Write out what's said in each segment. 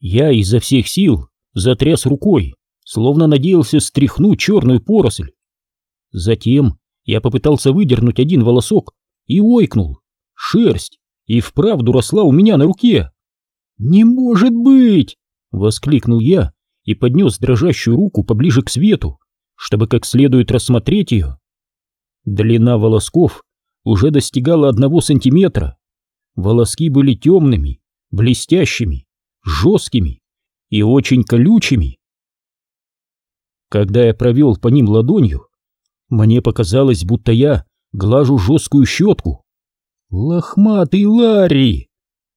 Я изо всех сил затряс рукой, словно надеялся стряхнуть черную поросль. Затем я попытался выдернуть один волосок и ойкнул. Шерсть и вправду росла у меня на руке. «Не может быть!» — воскликнул я и поднес дрожащую руку поближе к свету, чтобы как следует рассмотреть ее. Длина волосков уже достигала одного сантиметра. Волоски были темными, блестящими, жесткими и очень колючими. Когда я провел по ним ладонью, мне показалось, будто я глажу жесткую щетку. Лохматый Ларри!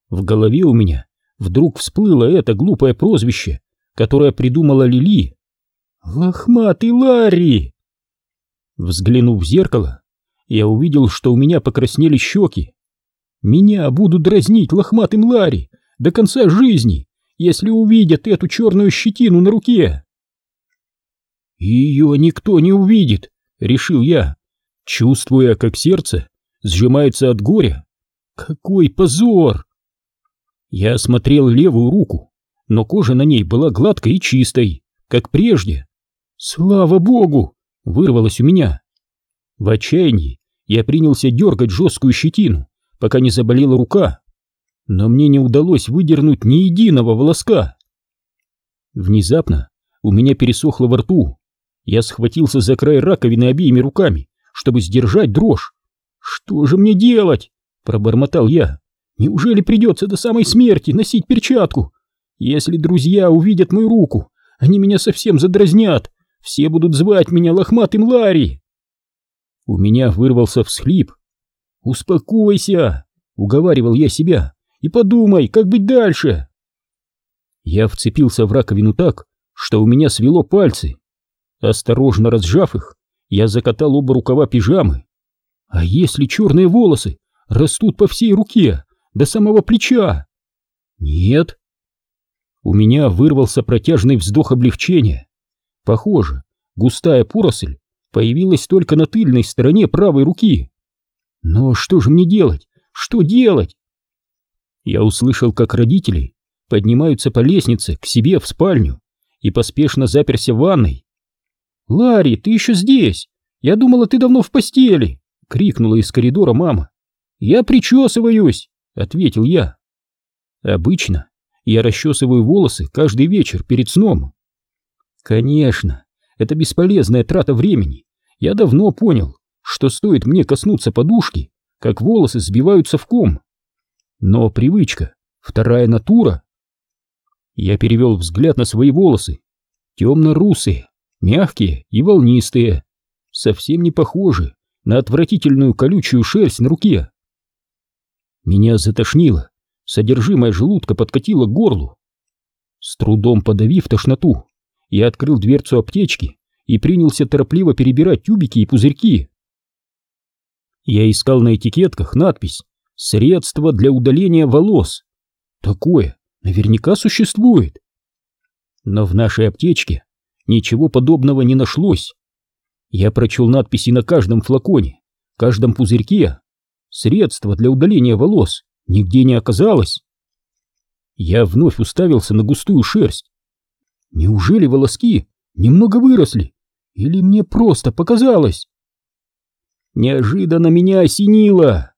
В голове у меня вдруг всплыло это глупое прозвище, которое придумала Лили. Лохматый Ларри! Взглянув в зеркало, я увидел, что у меня покраснели щеки. Меня будут дразнить лохматым Ларри до конца жизни, если увидят эту черную щетину на руке. Ее никто не увидит, решил я, чувствуя, как сердце сжимается от горя. Какой позор! Я осмотрел левую руку, но кожа на ней была гладкой и чистой, как прежде. Слава богу! Вырвалось у меня. В отчаянии я принялся дергать жесткую щетину, пока не заболела рука, но мне не удалось выдернуть ни единого волоска. Внезапно у меня пересохло во рту, я схватился за край раковины обеими руками, чтобы сдержать дрожь. «Что же мне делать?» — пробормотал я. «Неужели придется до самой смерти носить перчатку? Если друзья увидят мою руку, они меня совсем задразнят. Все будут звать меня лохматым Ларри!» У меня вырвался всхлип. «Успокойся!» — уговаривал я себя. «И подумай, как быть дальше!» Я вцепился в раковину так, что у меня свело пальцы. Осторожно разжав их, я закатал оба рукава пижамы. А если черные волосы растут по всей руке, до самого плеча? Нет. У меня вырвался протяжный вздох облегчения. Похоже, густая поросль появилась только на тыльной стороне правой руки. Но что же мне делать? Что делать? Я услышал, как родители поднимаются по лестнице к себе в спальню и поспешно заперся в ванной. «Ларри, ты еще здесь? Я думала, ты давно в постели!» — крикнула из коридора мама. «Я причесываюсь!» — ответил я. «Обычно я расчесываю волосы каждый вечер перед сном». «Конечно, это бесполезная трата времени. Я давно понял, что стоит мне коснуться подушки, как волосы сбиваются в ком. Но привычка — вторая натура». Я перевел взгляд на свои волосы, темно-русые, мягкие и волнистые, совсем не похожи на отвратительную колючую шерсть на руке. Меня затошнило, содержимое желудка подкатило к горлу. С трудом подавив тошноту, я открыл дверцу аптечки и принялся торопливо перебирать тюбики и пузырьки. Я искал на этикетках надпись «Средство для удаления волос». Такое наверняка существует. Но в нашей аптечке ничего подобного не нашлось. Я прочел надписи на каждом флаконе, каждом пузырьке. Средства для удаления волос нигде не оказалось. Я вновь уставился на густую шерсть. Неужели волоски немного выросли? Или мне просто показалось? Неожиданно меня осенило.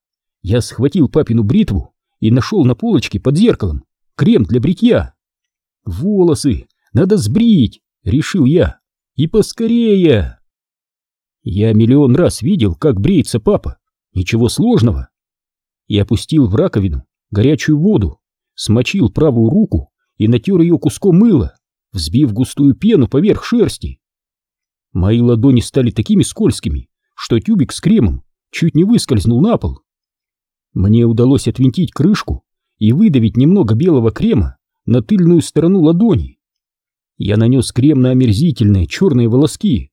Я схватил папину бритву и нашел на полочке под зеркалом крем для бритья. Волосы надо сбрить, решил я. И поскорее. Я миллион раз видел, как бреется папа. Ничего сложного. Я опустил в раковину горячую воду, смочил правую руку и натер ее куском мыла, взбив густую пену поверх шерсти. Мои ладони стали такими скользкими, что тюбик с кремом чуть не выскользнул на пол. Мне удалось отвинтить крышку и выдавить немного белого крема на тыльную сторону ладони. Я нанес крем на омерзительные черные волоски.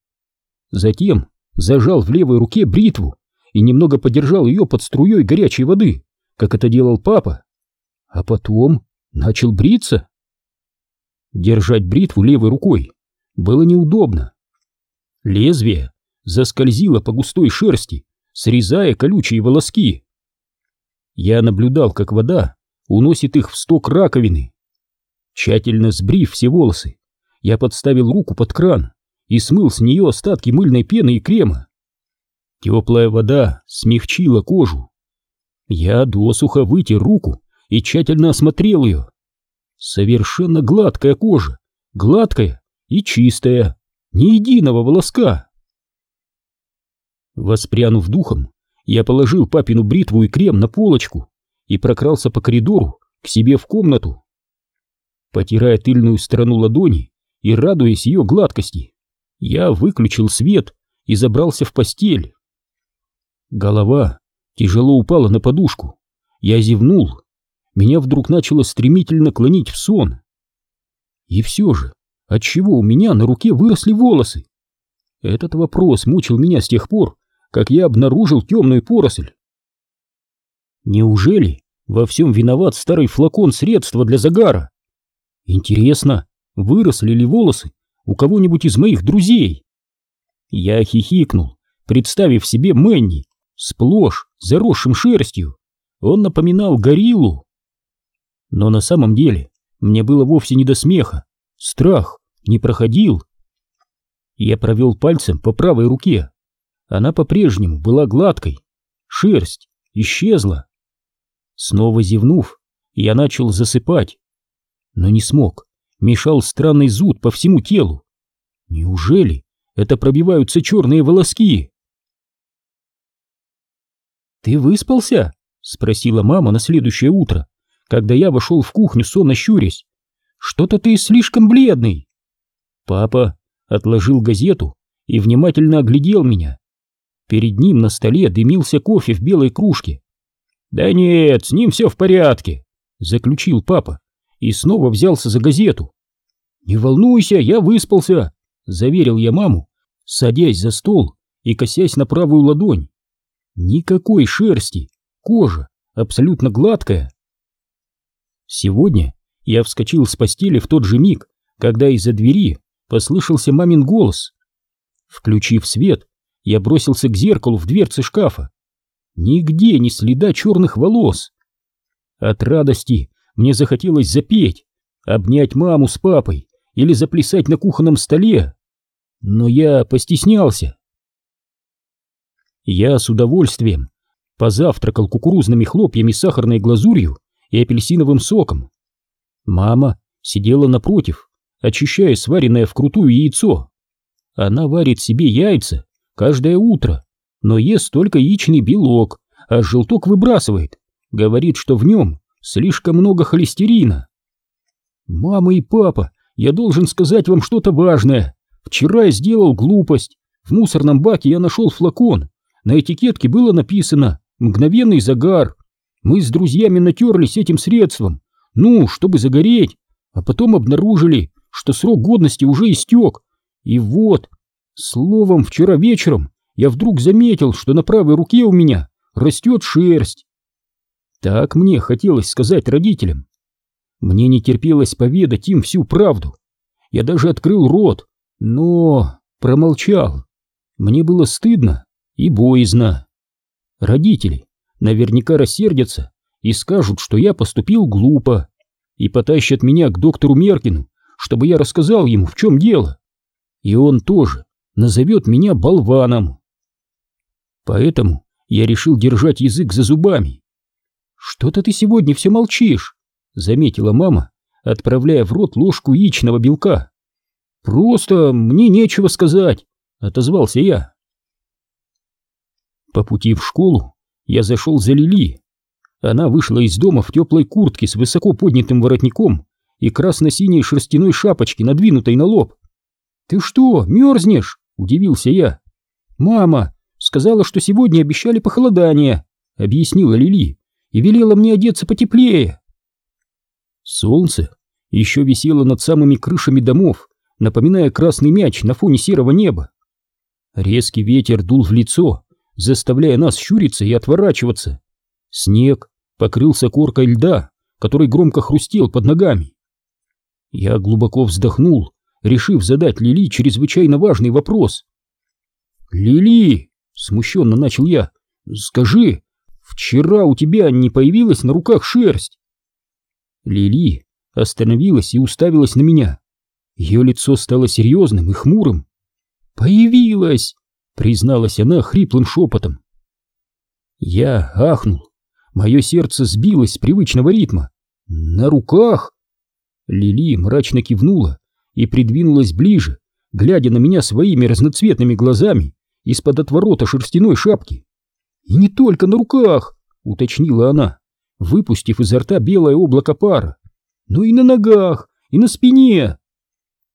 Затем зажал в левой руке бритву и немного подержал ее под струей горячей воды, как это делал папа. А потом начал бриться. Держать бритву левой рукой было неудобно. Лезвие заскользило по густой шерсти, срезая колючие волоски. Я наблюдал, как вода уносит их в сток раковины. Тщательно сбрив все волосы, я подставил руку под кран и смыл с нее остатки мыльной пены и крема. Теплая вода смягчила кожу. Я досуха вытер руку и тщательно осмотрел ее. Совершенно гладкая кожа, гладкая и чистая, ни единого волоска. Воспрянув духом, я положил папину бритву и крем на полочку и прокрался по коридору к себе в комнату. Потирая тыльную сторону ладони и радуясь ее гладкости, я выключил свет и забрался в постель. Голова тяжело упала на подушку. Я зевнул. Меня вдруг начало стремительно клонить в сон. И все же, отчего у меня на руке выросли волосы? Этот вопрос мучил меня с тех пор, как я обнаружил темную поросль. Неужели во всем виноват старый флакон средства для загара? Интересно, выросли ли волосы у кого-нибудь из моих друзей? Я хихикнул, представив себе Мэнни, сплошь заросшим шерстью. Он напоминал гориллу. Но на самом деле мне было вовсе не до смеха. Страх не проходил. Я провел пальцем по правой руке. Она по-прежнему была гладкой. Шерсть исчезла. Снова зевнув, я начал засыпать. Но не смог. Мешал странный зуд по всему телу. Неужели это пробиваются черные волоски? «Ты выспался?» — спросила мама на следующее утро, когда я вошел в кухню, сонно щурясь. «Что-то ты слишком бледный!» Папа отложил газету и внимательно оглядел меня. Перед ним на столе дымился кофе в белой кружке. «Да нет, с ним все в порядке», — заключил папа и снова взялся за газету. «Не волнуйся, я выспался», — заверил я маму, садясь за стол и косясь на правую ладонь. Никакой шерсти, кожа абсолютно гладкая. Сегодня я вскочил с постели в тот же миг, когда из-за двери послышался мамин голос. Включив свет, я бросился к зеркалу в дверце шкафа. Нигде ни следа черных волос. От радости мне захотелось запеть, обнять маму с папой или заплясать на кухонном столе. Но я постеснялся. Я с удовольствием позавтракал кукурузными хлопьями сахарной глазурью и апельсиновым соком. Мама сидела напротив, очищая сваренное вкрутую яйцо. Она варит себе яйца каждое утро, но ест только яичный белок, а желток выбрасывает. Говорит, что в нем слишком много холестерина. Мама и папа, я должен сказать вам что-то важное. Вчера я сделал глупость. В мусорном баке я нашел флакон, на этикетке было написано «Мгновенный загар». Мы с друзьями натерлись этим средством, ну, чтобы загореть, а потом обнаружили, что срок годности уже истек. И вот, словом, вчера вечером я вдруг заметил, что на правой руке у меня растет шерсть. Так мне хотелось сказать родителям. Мне не терпелось поведать им всю правду. Я даже открыл рот, но промолчал. Мне было стыдно и боязно. Родители наверняка рассердятся и скажут, что я поступил глупо, и потащат меня к доктору Меркину, чтобы я рассказал ему, в чем дело. И он тоже назовет меня болваном. Поэтому я решил держать язык за зубами. «Что-то ты сегодня все молчишь», — заметила мама, отправляя в рот ложку яичного белка. «Просто мне нечего сказать», — отозвался я. По пути в школу я зашел за Лили. Она вышла из дома в теплой куртке с высоко поднятым воротником и красно-синей шерстяной шапочке, надвинутой на лоб. «Ты что, мерзнешь?» — удивился я. «Мама сказала, что сегодня обещали похолодание», — объяснила Лили, «и велела мне одеться потеплее». Солнце еще висело над самыми крышами домов, напоминая красный мяч на фоне серого неба. Резкий ветер дул в лицо, заставляя нас щуриться и отворачиваться. Снег покрылся коркой льда, который громко хрустел под ногами. Я глубоко вздохнул, решив задать Лили чрезвычайно важный вопрос. «Лили!» — смущенно начал я. «Скажи, вчера у тебя не появилась на руках шерсть?» Лили остановилась и уставилась на меня. Ее лицо стало серьезным и хмурым. «Появилась!» — призналась она хриплым шепотом. Я ахнул. Мое сердце сбилось с привычного ритма. «На руках!» Лили мрачно кивнула и придвинулась ближе, глядя на меня своими разноцветными глазами из-под отворота шерстяной шапки. «И не только на руках!» — уточнила она, выпустив изо рта белое облако пара. «Но и на ногах, и на спине!»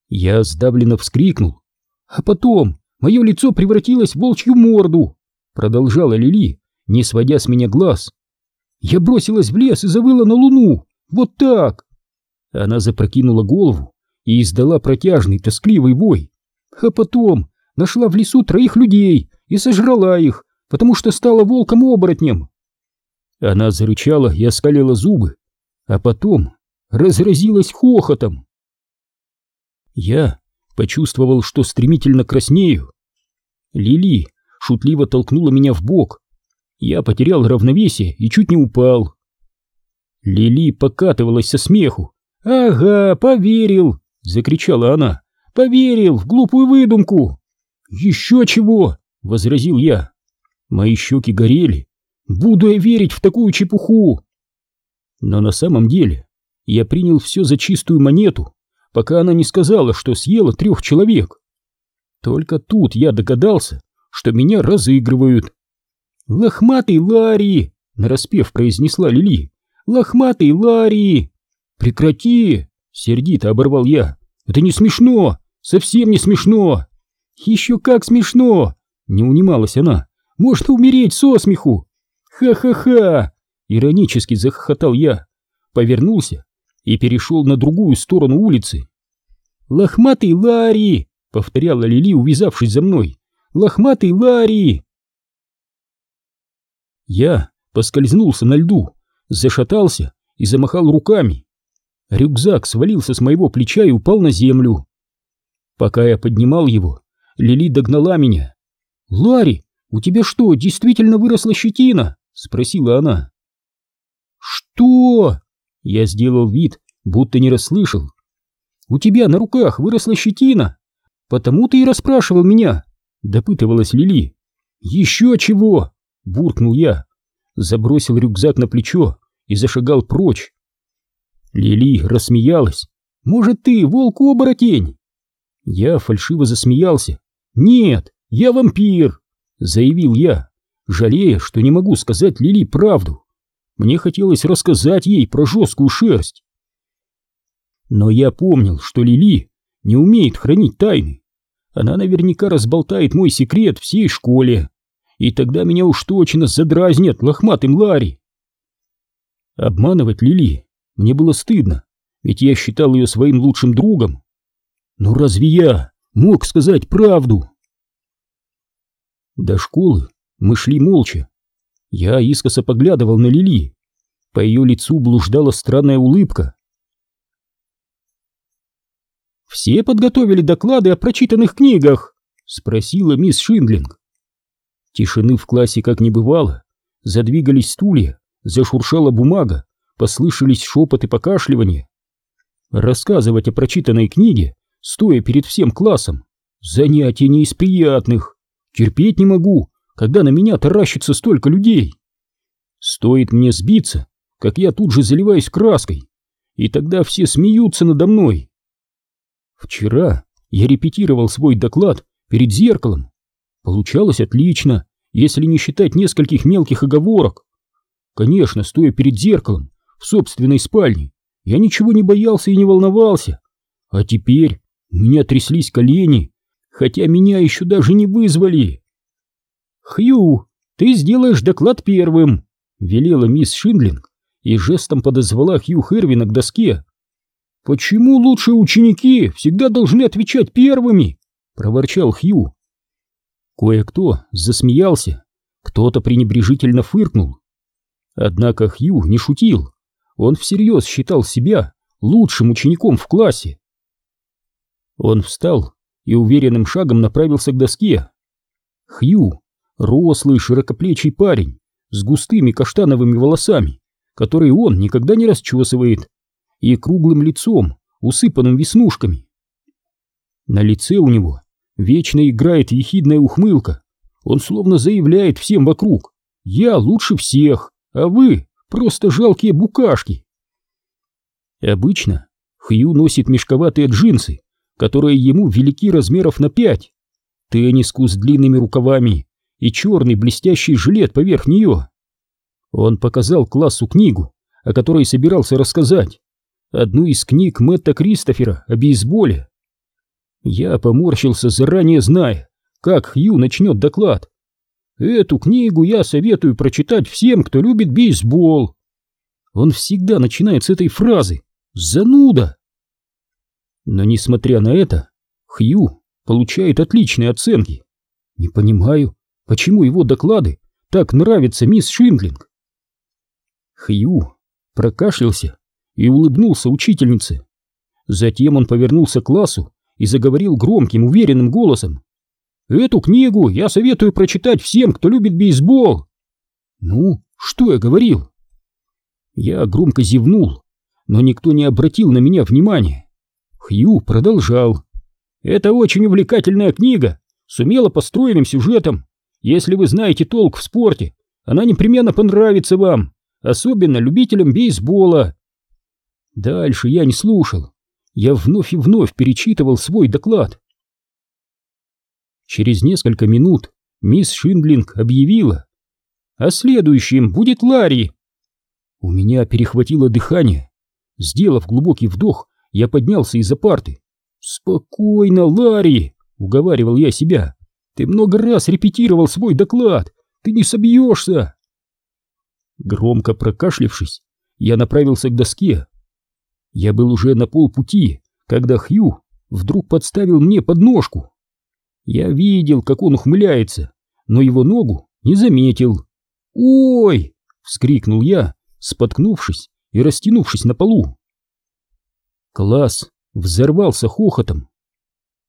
Я сдавленно вскрикнул. «А потом мое лицо превратилось в волчью морду!» Продолжала Лили, не сводя с меня глаз. «Я бросилась в лес и завыла на луну! Вот так!» Она запрокинула голову и издала протяжный, тоскливый вой. А потом нашла в лесу троих людей и сожрала их, потому что стала волком-оборотнем. Она зарычала и оскалила зубы, а потом разразилась хохотом. Я почувствовал, что стремительно краснею. Лили шутливо толкнула меня в бок. Я потерял равновесие и чуть не упал. Лили покатывалась со смеху. «Ага, поверил!» — закричала она. «Поверил в глупую выдумку!» «Еще чего!» — возразил я. Мои щеки горели. «Буду я верить в такую чепуху!» Но на самом деле я принял все за чистую монету, пока она не сказала, что съела трех человек. Только тут я догадался, что меня разыгрывают. «Лохматый Ларри!» — нараспев произнесла Лили. «Лохматый Ларри!» «Прекрати!» — сердито оборвал я. «Это не смешно! Совсем не смешно!» «Еще как смешно!» — не унималась она. «Можно умереть со смеху!» «Ха-ха-ха!» — иронически захохотал я, повернулся и перешел на другую сторону улицы. «Лохматый Ларри!» — повторяла Лили, увязавшись за мной. «Лохматый Ларри!» Я поскользнулся на льду, зашатался и замахал руками. Рюкзак свалился с моего плеча и упал на землю. Пока я поднимал его, Лили догнала меня. «Ларри, у тебя что, действительно выросла щетина?» — спросила она. «Что?» — я сделал вид, будто не расслышал. «У тебя на руках выросла щетина, потому ты и расспрашивал меня», — допытывалась Лили. «Еще чего?» — буркнул я, забросил рюкзак на плечо и зашагал прочь. Лили рассмеялась. «Может, ты волк-оборотень?» Я фальшиво засмеялся. «Нет, я вампир!» — заявил я, жалея, что не могу сказать Лили правду. Мне хотелось рассказать ей про жесткую шерсть. Но я помнил, что Лили не умеет хранить тайны. Она наверняка разболтает мой секрет всей школе, и тогда меня уж точно задразнят лохматым Ларри. Обманывать Лили мне было стыдно, ведь я считал ее своим лучшим другом. Но разве я мог сказать правду? До школы мы шли молча. Я искоса поглядывал на Лили. По ее лицу блуждала странная улыбка. «Все подготовили доклады о прочитанных книгах?» — спросила мисс Шиндлинг. Тишины в классе как не бывало. Задвигались стулья, зашуршала бумага, послышались шепот и покашливание. Рассказывать о прочитанной книге, стоя перед всем классом, занятие не из приятных. Терпеть не могу, когда на меня таращится столько людей. Стоит мне сбиться, как я тут же заливаюсь краской, и тогда все смеются надо мной. Вчера я репетировал свой доклад перед зеркалом. Получалось отлично, если не считать нескольких мелких оговорок. Конечно, стоя перед зеркалом, в собственной спальне, я ничего не боялся и не волновался. А теперь у меня тряслись колени, хотя меня еще даже не вызвали. «Хью, ты сделаешь доклад первым», — велела мисс Шиндлинг и жестом подозвала Хью Хервина к доске. «Почему лучшие ученики всегда должны отвечать первыми?» — проворчал Хью. Кое-кто засмеялся, кто-то пренебрежительно фыркнул. Однако Хью не шутил. Он всерьез считал себя лучшим учеником в классе. Он встал и уверенным шагом направился к доске. Хью, рослый широкоплечий парень с густыми каштановыми волосами, которые он никогда не расчесывает, и круглым лицом, усыпанным веснушками. На лице у него вечно играет ехидная ухмылка. Он словно заявляет всем вокруг «Я лучше всех, а вы просто жалкие букашки». Обычно Хью носит мешковатые джинсы, которые ему велики размеров на пять, тенниску с длинными рукавами и черный блестящий жилет поверх нее. Он показал классу книгу, о которой собирался рассказать, одну из книг Мэтта Кристофера о бейсболе. Я поморщился, заранее зная, как Хью начнет доклад. Эту книгу я советую прочитать всем, кто любит бейсбол. Он всегда начинает с этой фразы «Зануда!». Но несмотря на это, Хью получает отличные оценки. Не понимаю, почему его доклады так нравятся мисс Шиндлинг. Хью прокашлялся и улыбнулся учительнице. Затем он повернулся к классу и заговорил громким, уверенным голосом. «Эту книгу я советую прочитать всем, кто любит бейсбол!» «Ну, что я говорил?» Я громко зевнул, но никто не обратил на меня внимания. Хью продолжал. «Это очень увлекательная книга, с умело построенным сюжетом. Если вы знаете толк в спорте, она непременно понравится вам, особенно любителям бейсбола». Дальше я не слушал. Я вновь и вновь перечитывал свой доклад. Через несколько минут мисс Шиндлинг объявила. «А следующим будет Ларри!» У меня перехватило дыхание. Сделав глубокий вдох, я поднялся из-за парты. «Спокойно, Ларри!» — уговаривал я себя. «Ты много раз репетировал свой доклад! Ты не собьешься!» Громко прокашлившись, я направился к доске. Я был уже на полпути, когда Хью вдруг подставил мне подножку. Я видел, как он ухмыляется, но его ногу не заметил. «Ой!» — вскрикнул я, споткнувшись и растянувшись на полу. Класс взорвался хохотом.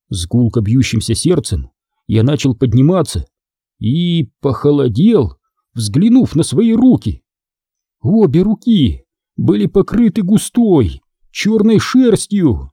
С гулко бьющимся сердцем я начал подниматься и похолодел, взглянув на свои руки. Обе руки были покрыты густой черной шерстью.